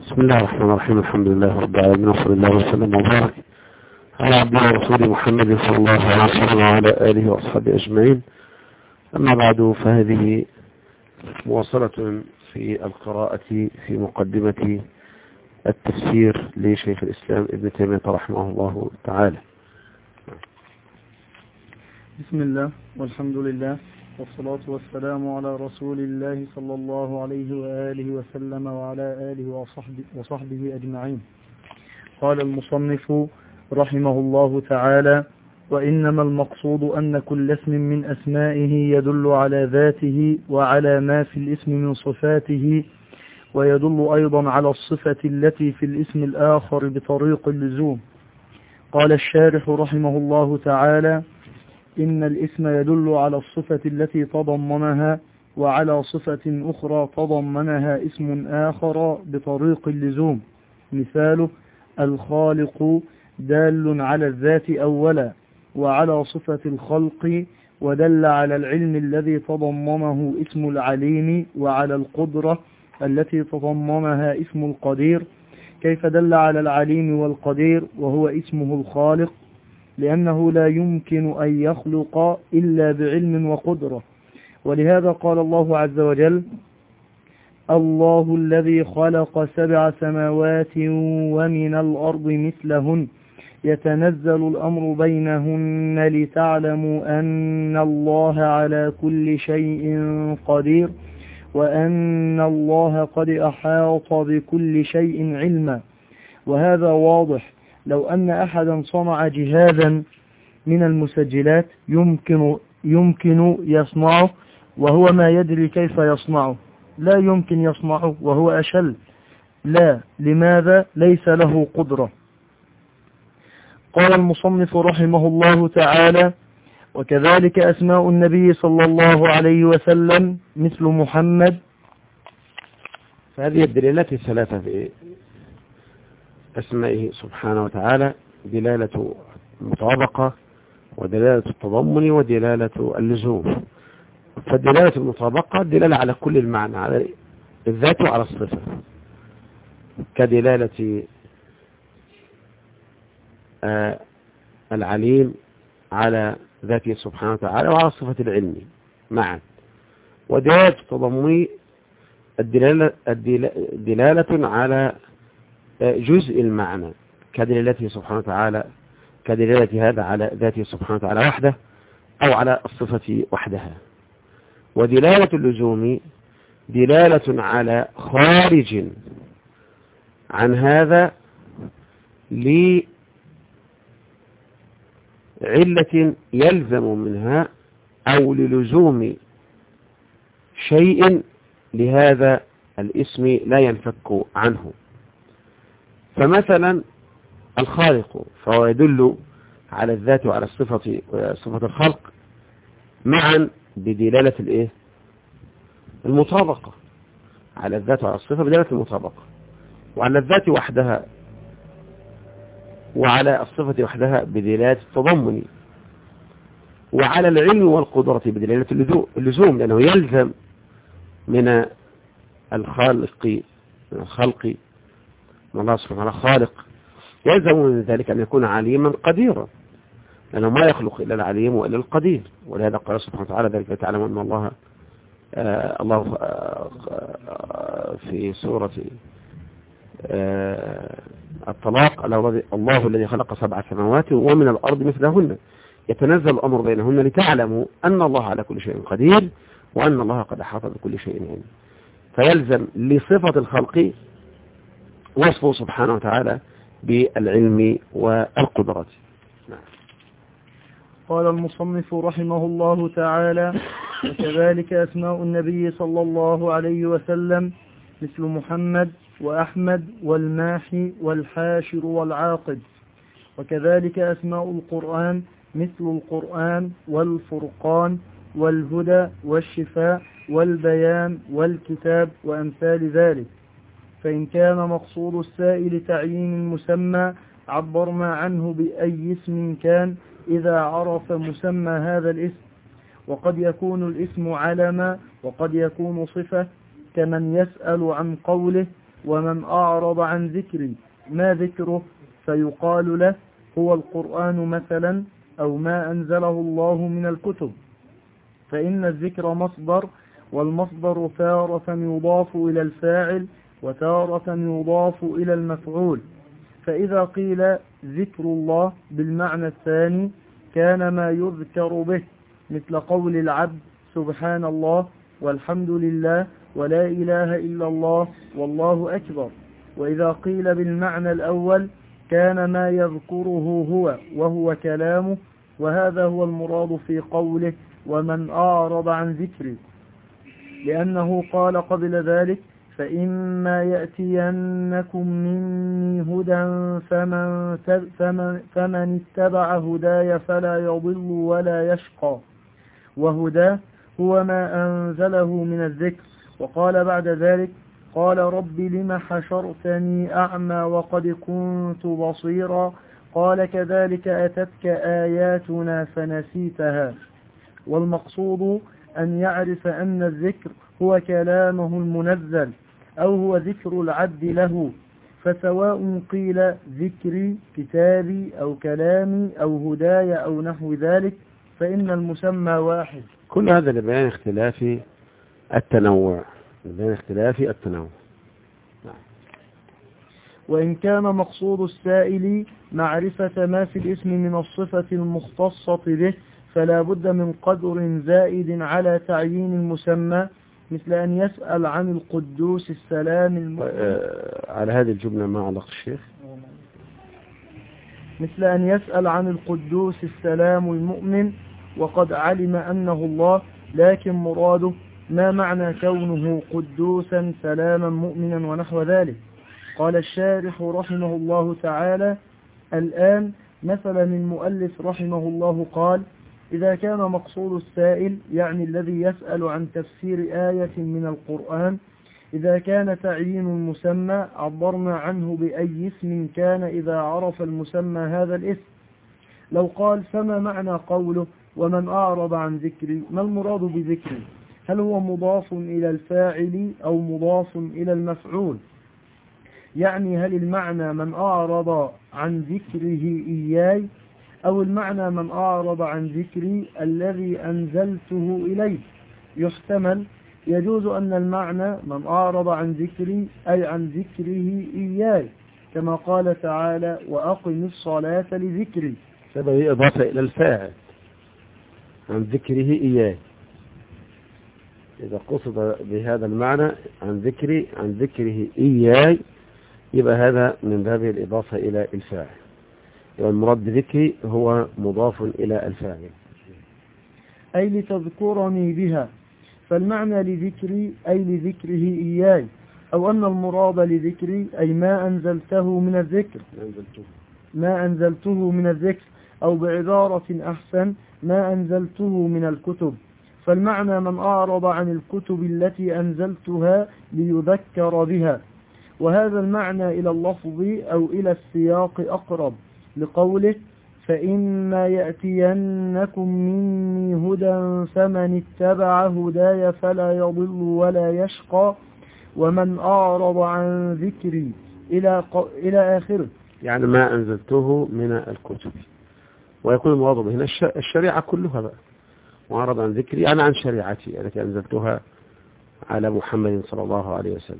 بسم الله الرحمن الرحيم الحمد لله رب العالمين وصلى الله وسلم وبارك على عبده ورسوله محمد صلى الله عليه وسلم وعلى آله وأصحابه أجمعين. أما بعد فهذه مواصلة في القراءة في مقدمة التفسير لشيخ الإسلام ابن تيمية رحمه الله تعالى. بسم الله والحمد لله. والصلاة والسلام على رسول الله صلى الله عليه وآله وسلم وعلى آله وصحبه, وصحبه أجمعين. قال المصنف رحمه الله تعالى وإنما المقصود أن كل اسم من أسمائه يدل على ذاته وعلى ما في الاسم من صفاته ويدل أيضا على الصفة التي في الاسم الآخر بطريق اللزوم. قال الشارح رحمه الله تعالى إن الاسم يدل على الصفة التي تضمنها وعلى صفة أخرى تضمنها اسم آخر بطريق اللزوم. مثاله الخالق دال على الذات أولا وعلى صفة الخلق ودل على العلم الذي تضمنه اسم العليم وعلى القدرة التي تضمنها اسم القدير. كيف دل على العليم والقدير وهو اسمه الخالق لأنه لا يمكن أن يخلق إلا بعلم وقدرة. ولهذا قال الله عز وجل الله الذي خلق سبع سماوات ومن الأرض مثلهن. يتنزل الأمر بينهن لتعلموا أن الله على كل شيء قدير وأن الله قد أحاط بكل شيء علما. وهذا واضح. لو أن أحدا صنع جهازا من المسجلات يمكن يمكن يصنعه وهو ما يدري كيف يصنعه. لا يمكن يصنعه وهو أشل. لا. لماذا؟ ليس له قدرة. قال المصنف رحمه الله تعالى وكذلك أسماء النبي صلى الله عليه وسلم مثل محمد. فهذه الدلالات الثلاثة في أسمائه سبحانه وتعالى دلالة المطابقة ودلالة التضمن ودلالة اللزوم. فالدلالة المطابقة دلالة على كل المعنى على الذات وعلى الصفة. كدلالة آه العليم على ذاته سبحانه وتعالى وعلى صفة العلم معا. ودلالة التضمن الدلالة, الدلالة على جزء المعنى كدلالته سبحانه وتعالى كدلالة هذا على ذاته سبحانه وتعالى وحده أو على الصفة وحدها. ودلالة اللزوم دلالة على خارج عن هذا لعلة يلزم منها أو للزوم شيء لهذا الاسم لا ينفك عنه. فمثلا الخالق فهو يدل على الذات وعلى الصفة صفة الخلق معا بدلالة الإيه؟ المطابقة. على الذات وعلى الصفة بدلالة المطابقة. وعلى الذات وحدها وعلى الصفة وحدها بدلالة التضمن. وعلى العلم والقدرة بدلالة اللزوم لأنه يلزم من الخالق من الخلق الله سبحانه وتعالى خالق. يلزم من ذلك أن يكون عليما قديرا. لأنه ما يخلق إلا العليم وإلا القدير. ولهذا قال سبحانه وتعالى ذلك تعلم أن الله آه الله آه في سورة آه الطلاق الله الذي خلق سبع سماوات ومن الأرض مثلهن. يتنزل الأمر بينهن لتعلموا أن الله على كل شيء قدير وأن الله قد أحاط بكل شيء علم. فيلزم لصفة الخلق وصفه سبحانه وتعالى بالعلم والقدرة. قال المصنف رحمه الله تعالى وكذلك أسماء النبي صلى الله عليه وسلم مثل محمد وأحمد والماحي والحاشر والعاقد وكذلك أسماء القرآن مثل القرآن والفرقان والهدى والشفاء والبيان والكتاب وأمثال ذلك فإن كان مقصود السائل تعيين المسمى عبرنا عنه بأي اسم كان إذا عرف مسمى هذا الاسم. وقد يكون الاسم علما وقد يكون صفة كمن يسأل عن قوله ومن أعرض عن ذكري. ما ذكره؟ فيقال له هو القرآن مثلا أو ما أنزله الله من الكتب. فإن الذكر مصدر والمصدر تارة يضاف إلى الفاعل وتارة يضاف إلى المفعول. فإذا قيل ذكر الله بالمعنى الثاني كان ما يذكر به مثل قول العبد سبحان الله والحمد لله ولا إله إلا الله والله أكبر. وإذا قيل بالمعنى الأول كان ما يذكره هو وهو كلامه وهذا هو المراد في قوله ومن أعرض عن ذكري لأنه قال قبل ذلك فإما يأتينكم مني هدى فمن, فمن, فمن اتبع هداي فلا يضل ولا يشقى. وهداه هو ما أنزله من الذكر. وقال بعد ذلك قال رب لم حشرتني أعمى وقد كنت بصيرا. قال كذلك أتتك آياتنا فنسيتها. والمقصود أن يعرف أن الذكر هو كلامه المنزل. أو هو ذكر العبد له فسواء قيل ذكري كتابي أو كلامي أو هداي أو نحو ذلك فإن المسمى واحد. كل هذا لبيان اختلاف التنوع لبيان اختلاف التنوع. وإن كان مقصود السائل معرفة ما في الاسم من الصفة المختصة به فلا بد من قدر زائد على تعيين المسمى مثل أن يسأل عن القدوس السلام المؤمن. آه، على هذه الجملة ما علق الشيخ؟ مثل أن يسأل عن القدوس السلام المؤمن وقد علم أنه الله لكن مراده ما معنى كونه قدوسا سلاما مؤمنا ونحو ذلك؟ قال الشارح رحمه الله تعالى الآن مثلا المؤلف رحمه الله قال إذا كان مقصود السائل يعني الذي يسأل عن تفسير آية من القرآن إذا كان تعيين المسمى عبرنا عنه بأي اسم كان إذا عرف المسمى هذا الاسم. لو قال فما معنى قوله ومن أعرض عن ذكري؟ ما المراد بذكري؟ هل هو مضاف إلى الفاعل أو مضاف إلى المفعول؟ يعني هل المعنى من أعرض عن ذكره إياي أو المعنى من أعرض عن ذكري الذي أنزلته إليه. يحتمل يجوز أن المعنى من أعرض عن ذكري أي عن ذكره إياي كما قال تعالى وأقم الصلاة لذكري. سبب إضافة إلى الفاعل عن ذكره إياه إذا قصد بهذا المعنى عن ذكري عن ذكره إياي يبقى هذا من باب الإضافة إلى الفاعل. يبقى المراد بذكري هو مضاف إلى الفاعل. أي لتذكرني بها فالمعنى لذكري أي لذكره إياي أو أن المراد لذكري أي ما أنزلته من الذكر. ما أنزلته من الذكر أو بعبارة أحسن ما أنزلته من الكتب. فالمعنى من أعرض عن الكتب التي أنزلتها ليذكر بها. وهذا المعنى إلى اللفظ أو إلى السياق أقرب. لقوله فإما يأتينكم مني هدى فمن اتبع هداي فلا يضل ولا يشقى ومن أعرض عن ذكري إلى, إلى آخره. يعني ما أنزلته من الكتب. ويكون المراد به هنا الشريعة كلها بقى. وأعرض عن ذكري أنا عن شريعتي التي أنزلتها على محمد صلى الله عليه وسلم.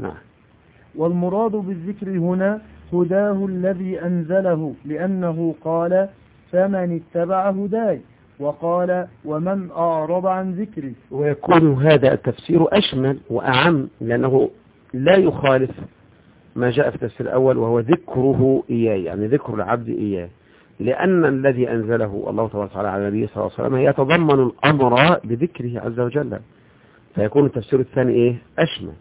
نعم. والمراد بالذكر هنا هداه الذي أنزله لأنه قال فمن اتبع هداي وقال ومن أعرض عن ذكري ويكون هذا التفسير أشمل وأعم لأنه لا يخالف ما جاء في التفسير الأول وهو ذكره إياه يعني ذكر العبد إياه. لأن الذي أنزله الله تبارك وتعالى على النبي صلى الله عليه وسلم يتضمن الأمر بذكره عز وجل. فيكون التفسير الثاني إيه؟ أشمل.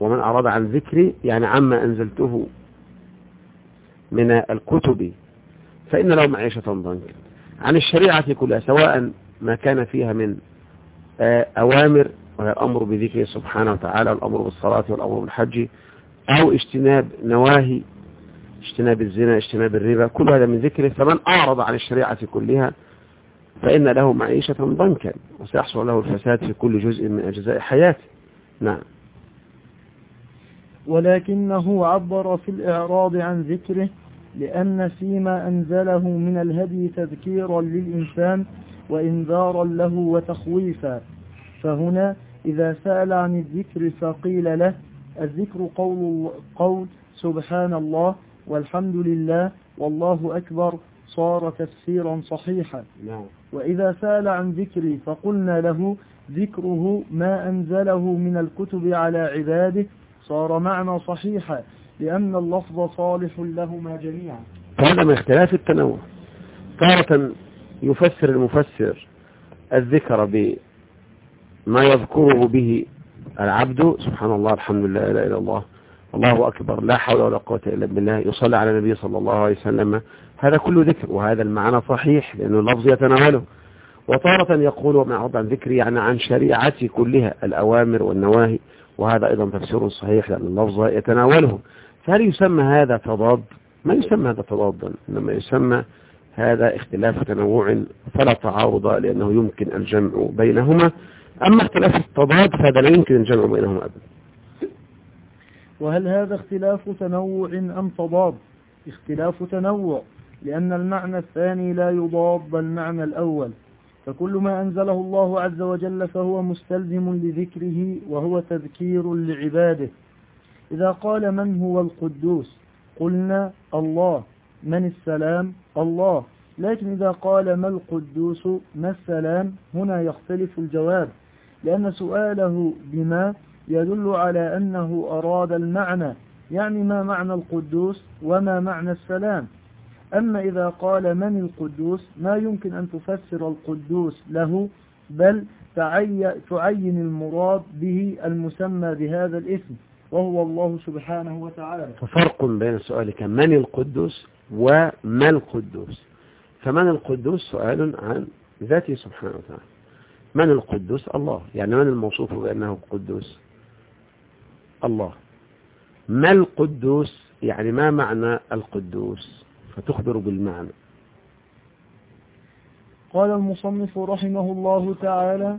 ومن أراد عن ذكري يعني عما أنزلته من الكتب. فإن له معيشة ضنكا عن الشريعة كلها سواء ما كان فيها من أوامر وهي الأمر بذكره سبحانه وتعالى والأمر بالصلاة والأمر بالحج أو اجتناب نواهي اجتناب الزنا اجتناب الربا كل هذا من ذكره. فمن أعرض عن الشريعة كلها فإن له معيشة ضنكا وسيحصل له الفساد في كل جزء من أجزاء حياته. نعم. ولكنه عبر في الإعراض عن ذكره لأن فيما أنزله من الهدي تذكيرا للإنسان وإنذارا له وتخويفا. فهنا إذا سأل عن الذكر فقيل له الذكر قول, قول سبحان الله والحمد لله والله أكبر صار تفسيرا صحيحا. نعم. وإذا سأل عن ذكري فقلنا له ذكره ما أنزله من الكتب على عباده صار معنى صحيحا. لأن اللفظ صالح لهما جميعا. هذا من اختلاف التنوع. تارة يفسر المفسر الذكر بما يذكره به العبد. سبحان الله الحمد لله لا إله إلا الله. الله أكبر. لا حول ولا قوة إلا بالله. يصلى على النبي صلى الله عليه وسلم. هذا كله ذكر وهذا المعنى صحيح لأنه اللفظ يتناوله. وتارة يقول ومن أعرض عن ذكري يعني عن شريعتي كلها الأوامر والنواهي. وهذا أيضا تفسير صحيح لأن اللفظ يتناوله. فهل يسمى هذا تضاد؟ ما يسمى هذا تضادا إنما يسمى هذا اختلاف تنوع فلا تعارض لأنه يمكن الجمع بينهما. أما اختلاف التضاد فهذا لا يمكن الجمع بينهما أبدا. وهل هذا اختلاف تنوع أم تضاد؟ اختلاف تنوع لأن المعنى الثاني لا يضاد المعنى الأول. فكل ما أنزله الله عز وجل فهو مستلزم لذكره وهو تذكير لعباده. إذا قال من هو القدوس؟ قلنا الله. من السلام؟ الله. لكن إذا قال ما القدوس؟ ما السلام؟ هنا يختلف الجواب. لأن سؤاله بما يدل على أنه أراد المعنى. يعني ما معنى القدوس وما معنى السلام. أما إذا قال من القدوس ما يمكن أن تفسر القدوس له بل تعين المراد به المسمى بهذا الاسم. وهو الله سبحانه وتعالى. ففرق بين سؤالك من القدوس وما القدوس. فمن القدوس سؤال عن ذاته سبحانه وتعالى. من القدوس؟ الله. يعني من الموصوف بأنه قدوس؟ الله. ما القدوس؟ يعني ما معنى القدوس؟ فتخبر بالمعنى. قال المصنف رحمه الله تعالى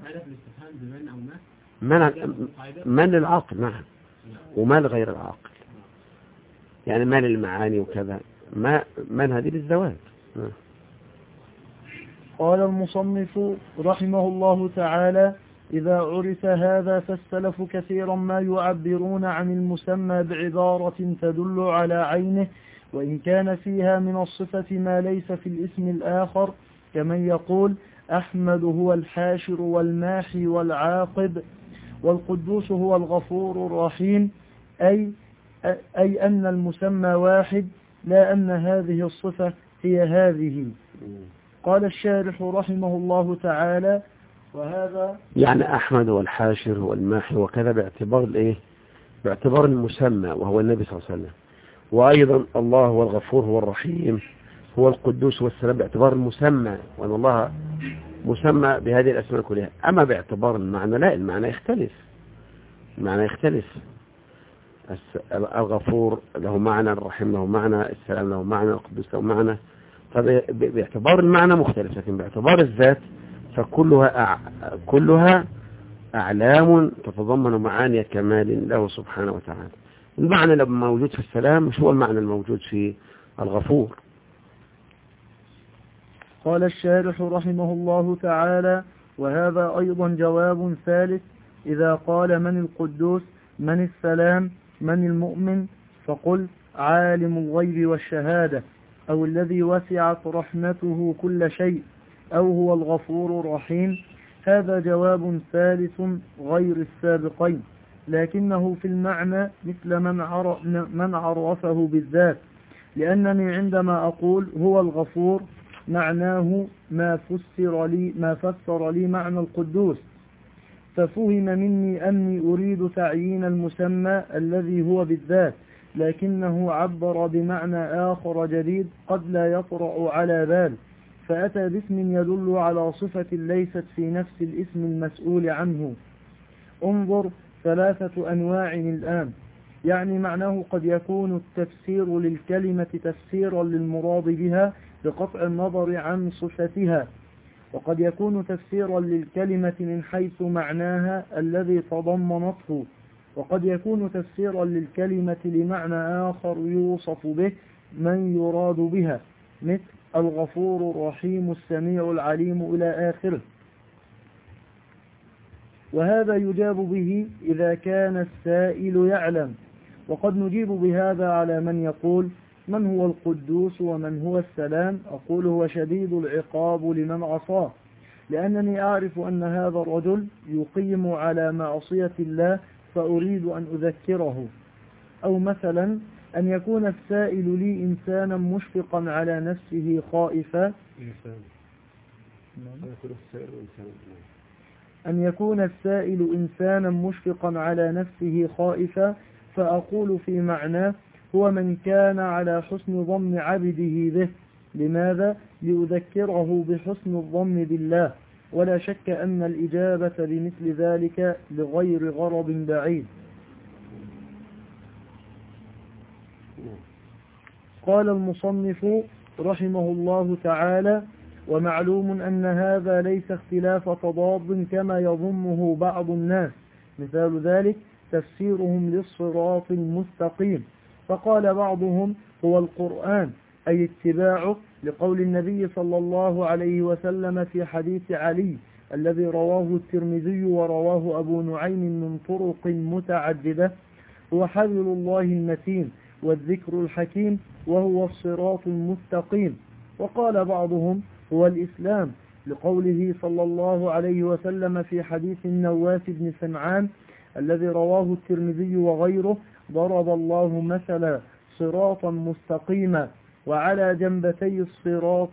من من العقل نعم. وما لغير العاقل. يعني ما للمعاني وكذا. ما من هذه للزواج. قال المصنف رحمه الله تعالى إذا عرف هذا فالسلف كثيرا ما يعبرون عن المسمى بعبارة تدل على عينه وإن كان فيها من الصفة ما ليس في الاسم الآخر كمن يقول أحمد هو الحاشر والماحي والعاقب والقدوس هو الغفور الرحيم أي, أي أن المسمى واحد لا أن هذه الصفة هي هذه. قال الشارح رحمه الله تعالى وهذا يعني أحمد والحاشر والماحي وكذا باعتبار الإيه؟ باعتبار المسمى وهو النبي صلى الله عليه وسلم. وأيضا الله هو الغفور هو الرحيم هو القدوس والسلام باعتبار المسمى. وأن الله مسمى بهذه الأسماء كلها. أما باعتبار المعنى لا المعنى يختلف. المعنى يختلف. الغفور له معنى الرحيم له معنى السلام له معنى القدوس له معنى. فباعتبار المعنى مختلف لكن باعتبار الذات فكلها أع... كلها أعلام تتضمن معاني كمال له سبحانه وتعالى. المعنى لما موجود في السلام مش هو المعنى الموجود في الغفور. قال الشارح رحمه الله تعالى وهذا أيضا جواب ثالث إذا قال من القدوس من السلام من المؤمن فقل عالم الغيب والشهادة أو الذي وسعت رحمته كل شيء أو هو الغفور الرحيم. هذا جواب ثالث غير السابقين لكنه في المعنى مثل من, عرفه بالذات لأنني عندما أقول هو الغفور معناه ما فسر لي, ما فسر لي معنى القدوس. ففهم مني أني أريد تعيين المسمى الذي هو بالذات لكنه عبر بمعنى آخر جديد قد لا يطرأ على بال. فأتى باسم يدل على صفة ليست في نفس الاسم المسؤول عنه. انظر ثلاثة أنواع الآن. يعني معناه قد يكون التفسير للكلمة تفسيرا للمراد بها بقطع النظر عن صفتها وقد يكون تفسيرا للكلمة من حيث معناها الذي تضمنته. وقد يكون تفسيرا للكلمة لمعنى آخر يوصف به من يراد بها مثل الغفور الرحيم السميع العليم إلى آخره. وهذا يجاب به إذا كان السائل يعلم. وقد نجيب بهذا على من يقول من هو القدوس ومن هو السلام؟ أقول هو شديد العقاب لمن عصاه. لأنني أعرف أن هذا الرجل يقيم على معصية الله فأريد أن أذكره. أو مثلا أن يكون السائل لي إنسانا مشفقا على نفسه خائفا. أن يكون السائل إنسانا مشفقا على نفسه خائفا فأقول في معناه هو من كان على حسن ظن عبده به. لماذا؟ ليذكره بحسن الظن بالله. ولا شك أن الإجابة لمثل ذلك لغير غرض بعيد. قال المصنف رحمه الله تعالى ومعلوم أن هذا ليس اختلاف تضاد كما يظنه بعض الناس. مثال ذلك تفسيرهم للصراط المستقيم. فقال بعضهم هو القرآن أي اتباعه لقول النبي صلى الله عليه وسلم في حديث علي الذي رواه الترمذي ورواه أبو نعيم من طرق متعددة هو حبل الله المتين والذكر الحكيم وهو الصراط المستقيم. وقال بعضهم هو الإسلام لقوله صلى الله عليه وسلم في حديث النواس بن سمعان الذي رواه الترمذي وغيره ضرب الله مثلا صراطا مستقيما وعلى جنبتي الصراط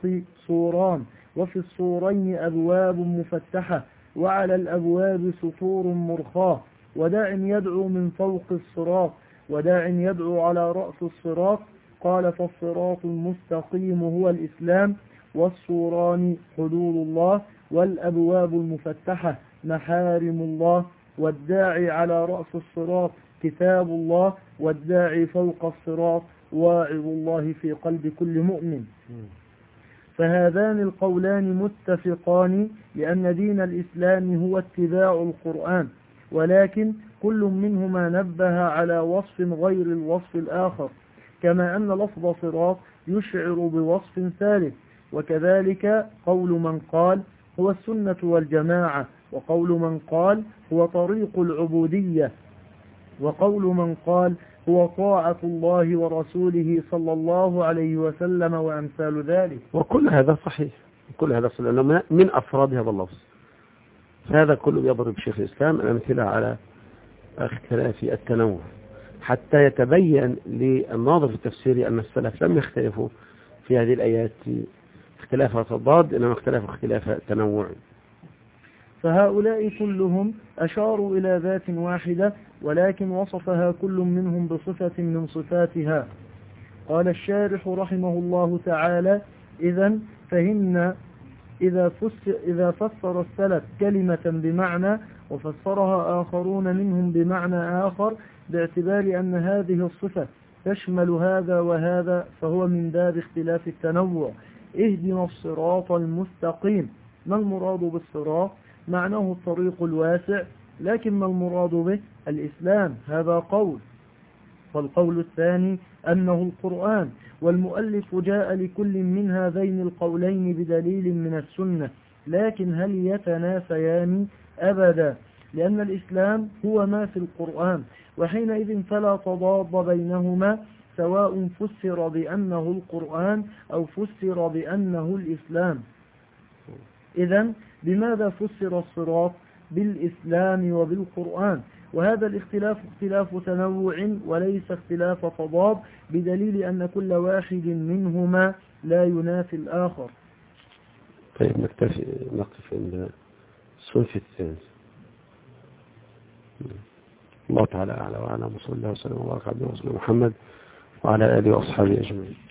سوران وفي السورين أبواب مفتحة وعلى الأبواب سطور مرخاة وداع يدعو من فوق الصراط وداع يدعو على رأس الصراط قال فالصراط المستقيم هو الإسلام والصوران حدود الله والأبواب المفتحة محارم الله والداعي على رأس الصراط كتاب الله والداعي فوق الصراط واعظ الله في قلب كل مؤمن. فهذان القولان متفقان لأن دين الإسلام هو اتباع القرآن ولكن كل منهما نبه على وصف غير الوصف الآخر كما أن لفظ صراط يشعر بوصف ثالث وكذلك قول من قال هو السنة والجماعة وقول من قال هو طريق العبودية وقول من قال هو طاعة الله ورسوله صلى الله عليه وسلم وأمثال ذلك. وكل هذا صحيح. كل هذا صحيح. لأنه من أفراد هذا اللفظ. هذا كله يضرب شيخ الإسلام الأمثلة على اختلاف التنوع. حتى يتبين للناظر في التفسير أن السلف لم يختلفوا في هذه الآيات. اختلاف تضاد إنما اختلاف اختلاف تنوع فهؤلاء كلهم أشاروا إلى ذات واحدة ولكن وصفها كل منهم بصفة من صفاتها. قال الشارح رحمه الله تعالى إذا فهمنا إذا, إذا فسر السلف كلمة بمعنى وفسرها آخرون منهم بمعنى آخر باعتبار أن هذه الصفة تشمل هذا وهذا فهو من باب اختلاف التنوع. اهدنا الصراط المستقيم. ما المراد بالصراط؟ معناه الطريق الواسع لكن ما المراد به؟ الإسلام هذا قول. والقول الثاني أنه القرآن والمؤلف جاء لكل من هذين القولين بدليل من السنة لكن هل يتنافيان؟ أبدا لأن الإسلام هو ما في القرآن وحينئذ فلا تضاد بينهما سواء فسر بأنه القرآن أو فسر بأنه الإسلام. إذا بماذا فسر الصراط بالإسلام وبالقرآن؟ وهذا الاختلاف اختلاف تنوع وليس اختلاف تضاد بدليل أن كل واحد منهما لا ينافي الآخر. طيب نكتفي نقف عند الصنف الثاني الله تعالى أعلى وأعلم وصلى الله وسلم وبارك على محمد وعلى آله وأصحابه أجمعين.